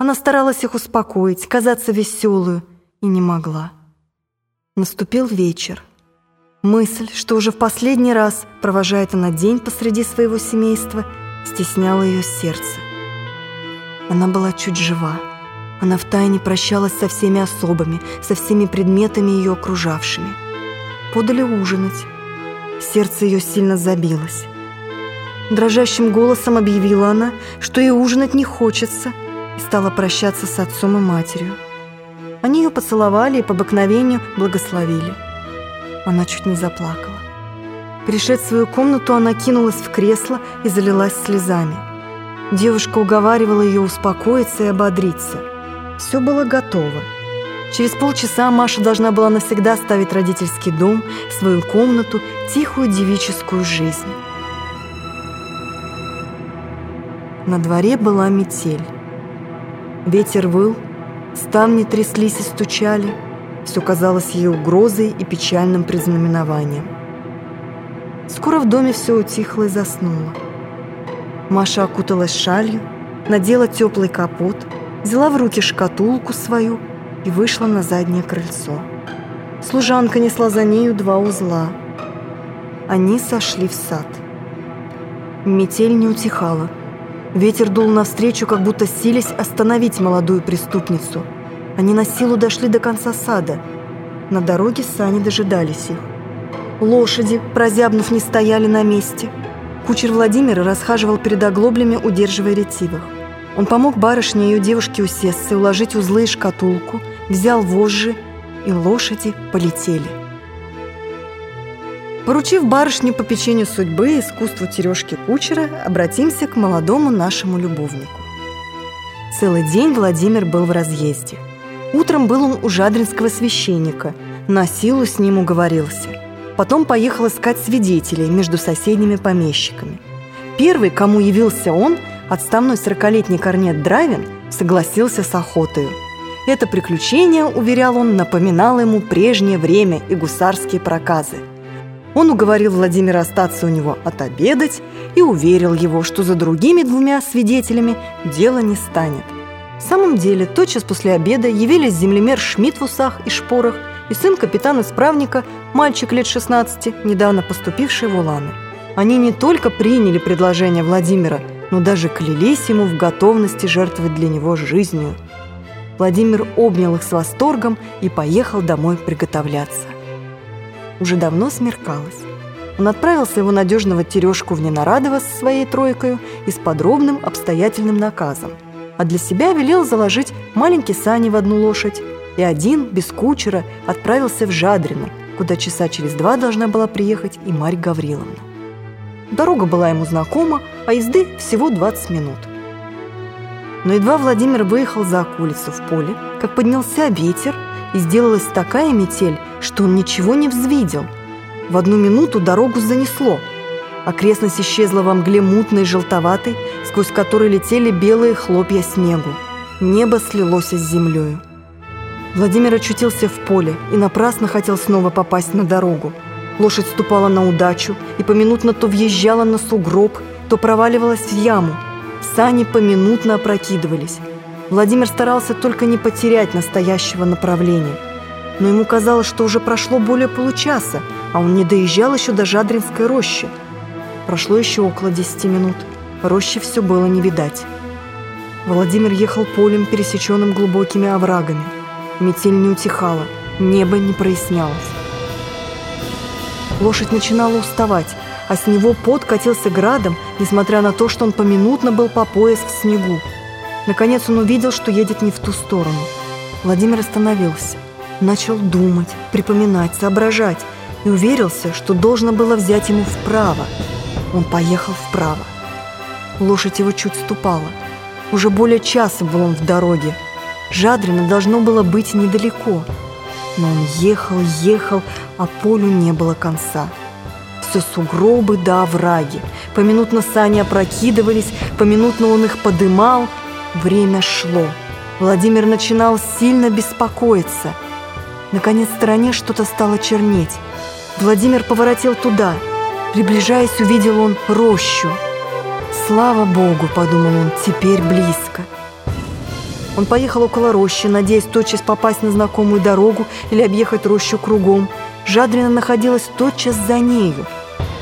Она старалась их успокоить, казаться веселую, и не могла. Наступил вечер. Мысль, что уже в последний раз провожает она день посреди своего семейства, стесняла ее сердце. Она была чуть жива. Она втайне прощалась со всеми особами, со всеми предметами ее окружавшими. Подали ужинать. Сердце ее сильно забилось. Дрожащим голосом объявила она, что ей ужинать не хочется, стала прощаться с отцом и матерью. Они ее поцеловали и по обыкновению благословили. Она чуть не заплакала. Пришед в свою комнату, она кинулась в кресло и залилась слезами. Девушка уговаривала ее успокоиться и ободриться. Все было готово. Через полчаса Маша должна была навсегда оставить родительский дом, свою комнату, тихую девическую жизнь. На дворе была метель. Ветер выл, ставни тряслись и стучали. Все казалось ей угрозой и печальным предзнаменованием. Скоро в доме все утихло и заснуло. Маша окуталась шалью, надела теплый капот, взяла в руки шкатулку свою и вышла на заднее крыльцо. Служанка несла за нею два узла. Они сошли в сад. Метель не утихала. Ветер дул навстречу, как будто сились остановить молодую преступницу. Они на силу дошли до конца сада. На дороге сани дожидались их. Лошади, прозябнув, не стояли на месте – Кучер Владимир расхаживал перед оглоблями, удерживая ретивых. Он помог барышне и ее девушке усесться, уложить узлы и шкатулку, взял вожжи, и лошади полетели. Поручив барышню по печенью судьбы и искусству тережки кучера, обратимся к молодому нашему любовнику. Целый день Владимир был в разъезде. Утром был он у жадринского священника, на силу с ним уговорился. Потом поехал искать свидетелей между соседними помещиками. Первый, кому явился он, отставной сорокалетний корнет Дравин, согласился с охотою. Это приключение, уверял он, напоминало ему прежнее время и гусарские проказы. Он уговорил Владимира остаться у него отобедать и уверил его, что за другими двумя свидетелями дело не станет. В самом деле, тотчас после обеда явились землемер Шмидт в усах и шпорах и сын капитана-справника, мальчик лет 16, недавно поступивший в Уланы. Они не только приняли предложение Владимира, но даже клялись ему в готовности жертвовать для него жизнью. Владимир обнял их с восторгом и поехал домой приготовляться. Уже давно смеркалось. Он отправился его надежного Терешку в Ненарадово со своей тройкой и с подробным обстоятельным наказом. А для себя велел заложить маленький сани в одну лошадь, и один, без кучера, отправился в Жадрино, куда часа через два должна была приехать и Марья Гавриловна. Дорога была ему знакома, а езды всего 20 минут. Но едва Владимир выехал за околицу в поле, как поднялся ветер, и сделалась такая метель, что он ничего не взвидел. В одну минуту дорогу занесло. Окрестность исчезла во мгле мутной, желтоватой, сквозь которой летели белые хлопья снегу. Небо слилось с землею. Владимир очутился в поле и напрасно хотел снова попасть на дорогу. Лошадь ступала на удачу и поминутно то въезжала на сугроб, то проваливалась в яму. Сани поминутно опрокидывались. Владимир старался только не потерять настоящего направления. Но ему казалось, что уже прошло более получаса, а он не доезжал еще до Жадринской рощи. Прошло еще около десяти минут. Рощи все было не видать. Владимир ехал полем, пересеченным глубокими оврагами. Метель не утихала, небо не прояснялось. Лошадь начинала уставать, а с него пот катился градом, несмотря на то, что он поминутно был по пояс в снегу. Наконец он увидел, что едет не в ту сторону. Владимир остановился, начал думать, припоминать, соображать и уверился, что должно было взять ему вправо. Он поехал вправо. Лошадь его чуть ступала. Уже более часа был он в дороге, Жадрино должно было быть недалеко. Но он ехал, ехал, а полю не было конца. Все сугробы да овраги. Поминутно сани опрокидывались, поминутно он их подымал. Время шло. Владимир начинал сильно беспокоиться. Наконец в стороне что-то стало чернеть. Владимир поворотил туда. Приближаясь, увидел он рощу. «Слава Богу!» – подумал он, – «теперь близко». Он поехал около рощи, надеясь тотчас попасть на знакомую дорогу или объехать рощу кругом. Жадрина находилась тотчас за нею.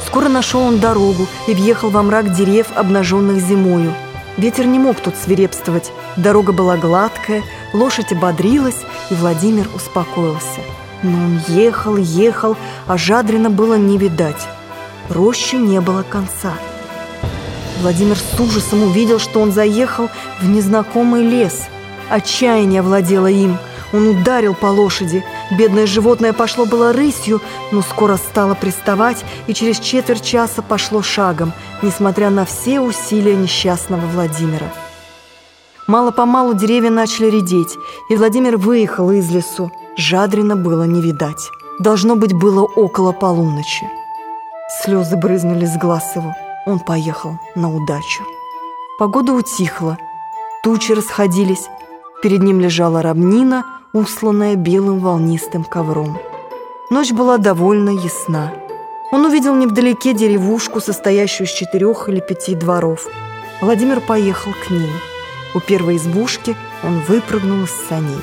Скоро нашел он дорогу и въехал во мрак дерев, обнаженных зимою. Ветер не мог тут свирепствовать. Дорога была гладкая, лошадь ободрилась, и Владимир успокоился. Но он ехал, ехал, а Жадрина было не видать. Рощи не было конца. Владимир с ужасом увидел, что он заехал в незнакомый лес. Отчаяние владело им. Он ударил по лошади. Бедное животное пошло было рысью, но скоро стало приставать и через четверть часа пошло шагом, несмотря на все усилия несчастного Владимира. Мало-помалу деревья начали редеть, и Владимир выехал из лесу. Жадрина было не видать. Должно быть, было около полуночи. Слезы брызнули с глаз его. Он поехал на удачу. Погода утихла, тучи расходились. Перед ним лежала равнина, усланная белым волнистым ковром. Ночь была довольно ясна. Он увидел невдалеке деревушку, состоящую из четырех или пяти дворов. Владимир поехал к ней. У первой избушки он выпрыгнул из саней.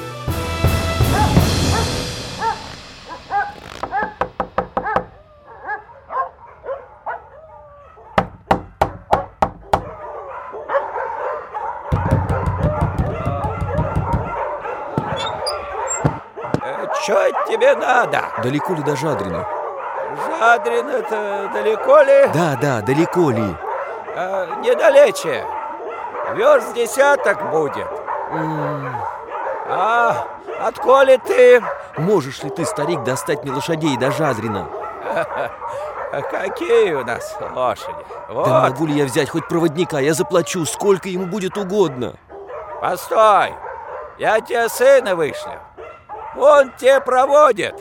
Тебе надо? Далеко ли до Жадрина? Жадрин это далеко ли? Да, да, далеко ли? А, недалече. Верст десяток будет. А отколи ты? Можешь ли ты, старик, достать мне лошадей до Жадрина? Какие у нас лошади? Вот. Да могу ли я взять хоть проводника? Я заплачу, сколько ему будет угодно. Постой, я тебе сына вышлю. Он тебе проводит.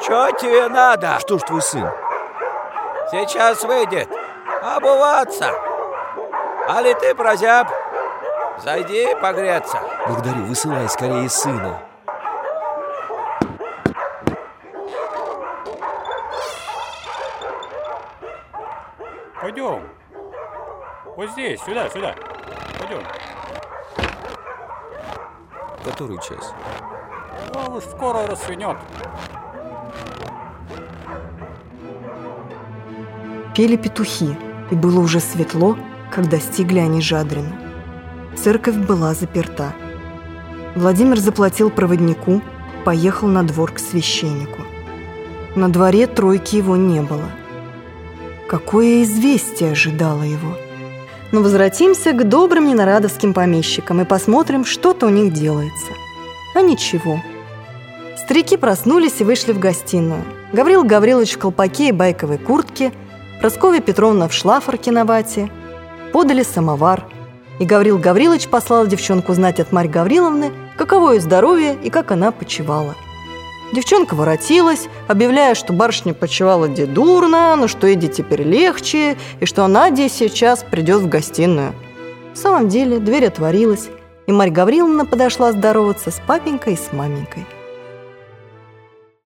Что тебе надо? Что ж твой сын? Сейчас выйдет. Обуваться. Али ты прозяб? Зайди погреться. Благодарю, высылай скорее сына. Пойдем. Вот здесь, сюда, сюда. Пойдем. Который час? А уж скоро рассвинет. Пели петухи, и было уже светло, когда достигли они Жадрина. Церковь была заперта. Владимир заплатил проводнику, поехал на двор к священнику. На дворе тройки его не было. Какое известие ожидало его? Но возвратимся к добрым ненарадовским помещикам и посмотрим, что-то у них делается. А ничего. Старики проснулись и вышли в гостиную. Гаврил Гаврилович в колпаке и байковой куртке, Прасковья Петровна в шлафорке на вате. Подали самовар – и Гаврил Гаврилович послал девчонку знать от Марьи Гавриловны, каково ее здоровье и как она почевала. Девчонка воротилась, объявляя, что барышня почевала где дурно, но что Эдди теперь легче, и что Надя сейчас придет в гостиную. В самом деле дверь отворилась, и Марья Гавриловна подошла здороваться с папенькой и с маменькой.